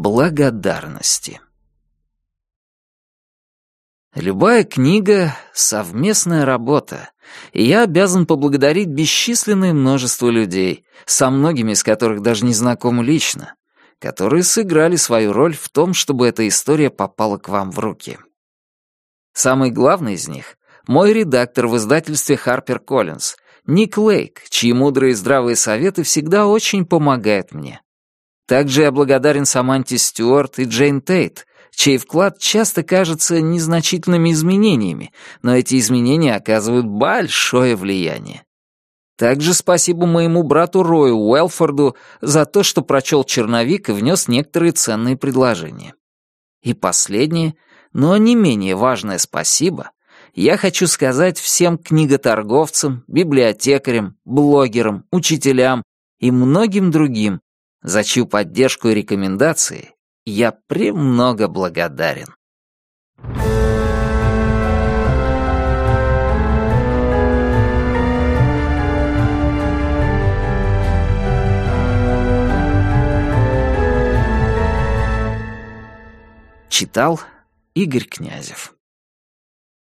благодарности. Любая книга — совместная работа, и я обязан поблагодарить бесчисленное множество людей, со многими из которых даже не знаком лично, которые сыграли свою роль в том, чтобы эта история попала к вам в руки. Самый главный из них — мой редактор в издательстве Harper Collins, Ник Лейк, чьи мудрые и здравые советы всегда очень помогают мне. Также я благодарен Саманте Стюарт и Джейн Тейт, чей вклад часто кажется незначительными изменениями, но эти изменения оказывают большое влияние. Также спасибо моему брату Рою Уэлфорду за то, что прочел черновик и внес некоторые ценные предложения. И последнее, но не менее важное спасибо я хочу сказать всем книготорговцам, библиотекарям, блогерам, учителям и многим другим, за чью поддержку и рекомендации я премного благодарен. Читал Игорь Князев